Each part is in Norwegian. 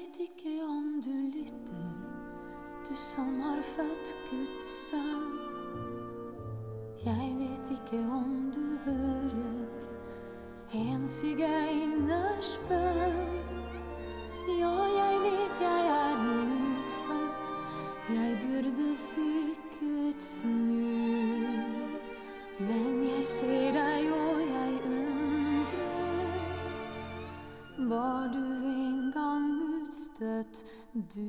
ikke om du lytter, du som har født Guds sønn. Jeg vet ikke om du hører en sigøyners bønn. Ja, jeg vet jeg er en utstøtt, jeg burde sikkert snu. Men jeg ser deg og jeg undrer. Var du utstøtt, du?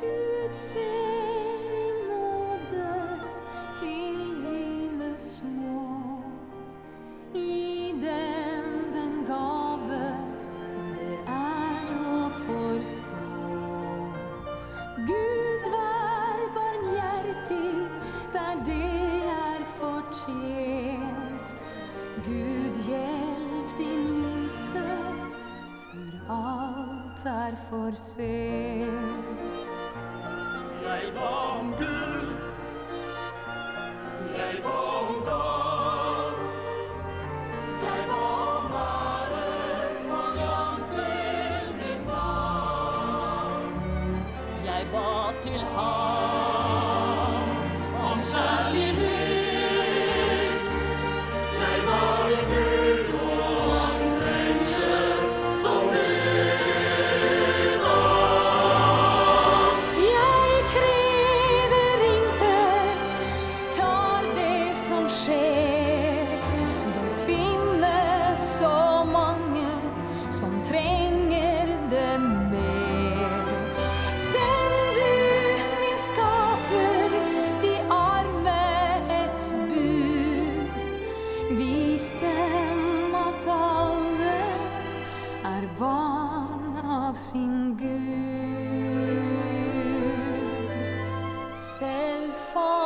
Gud se Gud hjelp din minste for alt er for sent. Jeg ba om gull, jeg ba om gav. Jeg ba om ære og glans til mitt. Jeg ba til ham er barn av sin Gud. Selv for